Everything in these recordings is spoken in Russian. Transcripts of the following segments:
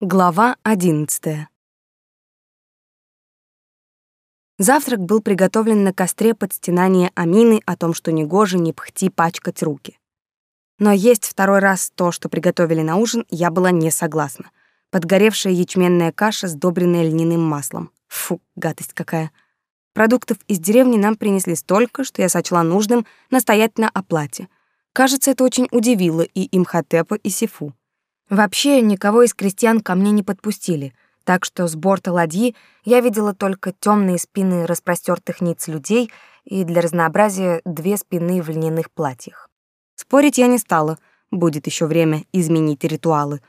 Глава одиннадцатая. Завтрак был приготовлен на костре под стенание Амины о том, что негоже не пхти пачкать руки. Но есть второй раз то, что приготовили на ужин, я была не согласна. Подгоревшая ячменная каша, сдобренная льняным маслом. Фу, гадость какая. Продуктов из деревни нам принесли столько, что я сочла нужным настоять на оплате. Кажется, это очень удивило и Имхотепа, и Сифу. Вообще никого из крестьян ко мне не подпустили, так что с борта ладьи я видела только темные спины распростертых ниц людей и для разнообразия две спины в льняных платьях. Спорить я не стала, будет еще время изменить ритуалы.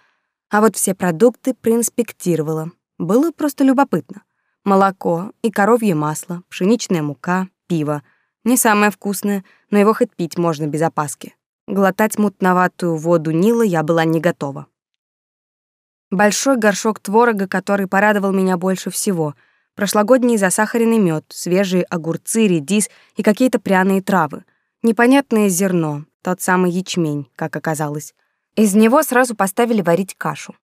А вот все продукты проинспектировала. Было просто любопытно. Молоко и коровье масло, пшеничная мука, пиво. Не самое вкусное, но его хоть пить можно без опаски. Глотать мутноватую воду Нила я была не готова. Большой горшок творога, который порадовал меня больше всего. Прошлогодний засахаренный мед, свежие огурцы, редис и какие-то пряные травы. Непонятное зерно, тот самый ячмень, как оказалось. Из него сразу поставили варить кашу.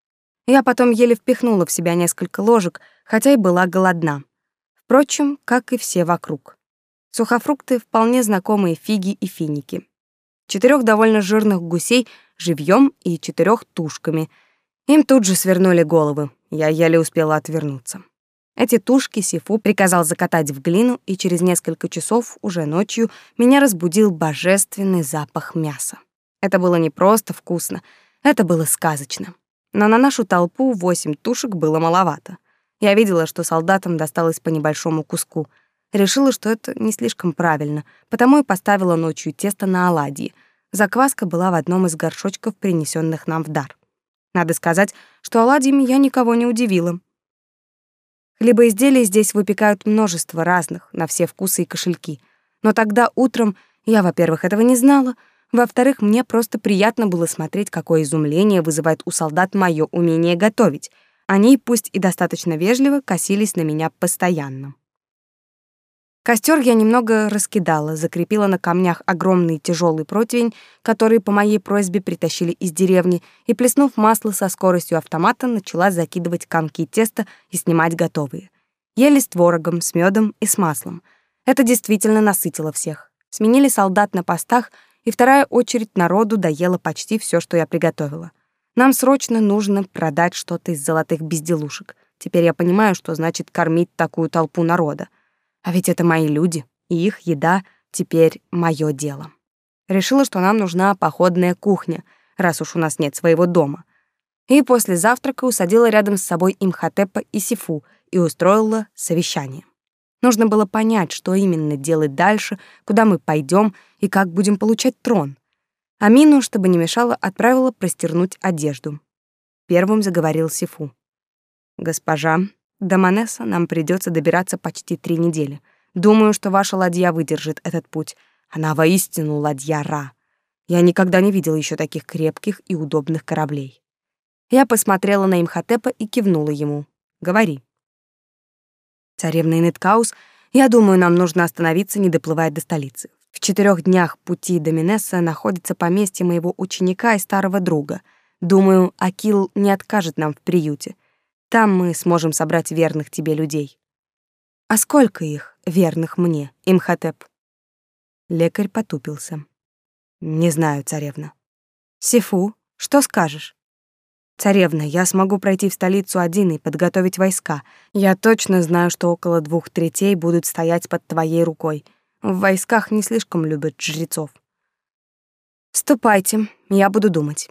Я потом еле впихнула в себя несколько ложек, хотя и была голодна. Впрочем, как и все вокруг. Сухофрукты вполне знакомые фиги и финики четырех довольно жирных гусей живьем и четырех тушками. Им тут же свернули головы. Я еле успела отвернуться. Эти тушки Сифу приказал закатать в глину, и через несколько часов, уже ночью, меня разбудил божественный запах мяса. Это было не просто вкусно, это было сказочно. Но на нашу толпу восемь тушек было маловато. Я видела, что солдатам досталось по небольшому куску — Решила, что это не слишком правильно, потому и поставила ночью тесто на оладьи. Закваска была в одном из горшочков, принесенных нам в дар. Надо сказать, что оладьями я никого не удивила. Хлебоизделия здесь выпекают множество разных, на все вкусы и кошельки. Но тогда утром я, во-первых, этого не знала, во-вторых, мне просто приятно было смотреть, какое изумление вызывает у солдат мое умение готовить. Они, пусть и достаточно вежливо, косились на меня постоянно. Костер я немного раскидала, закрепила на камнях огромный тяжелый противень, который по моей просьбе притащили из деревни, и, плеснув масло со скоростью автомата, начала закидывать комки теста и снимать готовые. Ели с творогом, с медом и с маслом. Это действительно насытило всех. Сменили солдат на постах, и вторая очередь народу доела почти все, что я приготовила. Нам срочно нужно продать что-то из золотых безделушек. Теперь я понимаю, что значит кормить такую толпу народа. А ведь это мои люди, и их еда теперь мое дело. Решила, что нам нужна походная кухня, раз уж у нас нет своего дома. И после завтрака усадила рядом с собой Имхотепа и Сифу и устроила совещание. Нужно было понять, что именно делать дальше, куда мы пойдем и как будем получать трон. Амину, чтобы не мешало, отправила простернуть одежду. Первым заговорил Сифу. «Госпожа, до Манеса нам придется добираться почти три недели. Думаю, что ваша ладья выдержит этот путь. Она воистину ладья Ра. Я никогда не видела еще таких крепких и удобных кораблей. Я посмотрела на Имхотепа и кивнула ему. «Говори». «Царевна Инеткаус, я думаю, нам нужно остановиться, не доплывая до столицы. В четырех днях пути до Минесса находится поместье моего ученика и старого друга. Думаю, Акил не откажет нам в приюте. Там мы сможем собрать верных тебе людей. А сколько их, верных мне, Имхотеп? Лекарь потупился. Не знаю, царевна. Сифу, что скажешь? Царевна, я смогу пройти в столицу один и подготовить войска. Я точно знаю, что около двух третей будут стоять под твоей рукой. В войсках не слишком любят жрецов. Ступайте, я буду думать.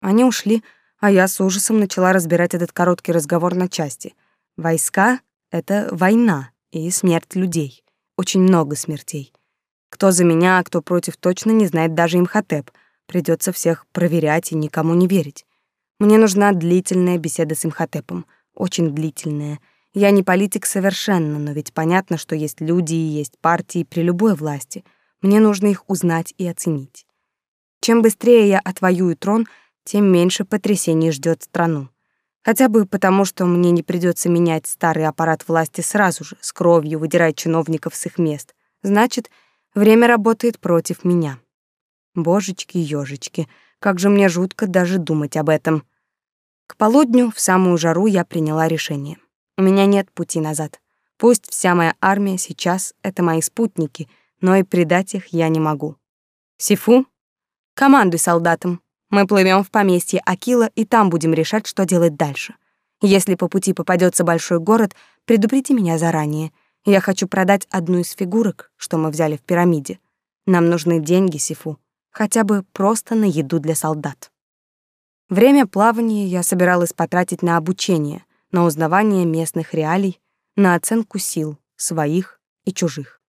Они ушли, а я с ужасом начала разбирать этот короткий разговор на части. Войска — это война и смерть людей. Очень много смертей. Кто за меня, а кто против, точно не знает даже Имхотеп. Придется всех проверять и никому не верить. Мне нужна длительная беседа с Имхотепом. Очень длительная. Я не политик совершенно, но ведь понятно, что есть люди и есть партии при любой власти. Мне нужно их узнать и оценить. Чем быстрее я отвоюю трон — тем меньше потрясений ждет страну. Хотя бы потому, что мне не придется менять старый аппарат власти сразу же, с кровью выдирать чиновников с их мест. Значит, время работает против меня. Божечки-ёжечки, как же мне жутко даже думать об этом. К полудню, в самую жару, я приняла решение. У меня нет пути назад. Пусть вся моя армия сейчас — это мои спутники, но и предать их я не могу. Сифу, командуй солдатам. Мы плывем в поместье Акила, и там будем решать, что делать дальше. Если по пути попадется большой город, предупреди меня заранее. Я хочу продать одну из фигурок, что мы взяли в пирамиде. Нам нужны деньги, Сифу, хотя бы просто на еду для солдат. Время плавания я собиралась потратить на обучение, на узнавание местных реалий, на оценку сил, своих и чужих.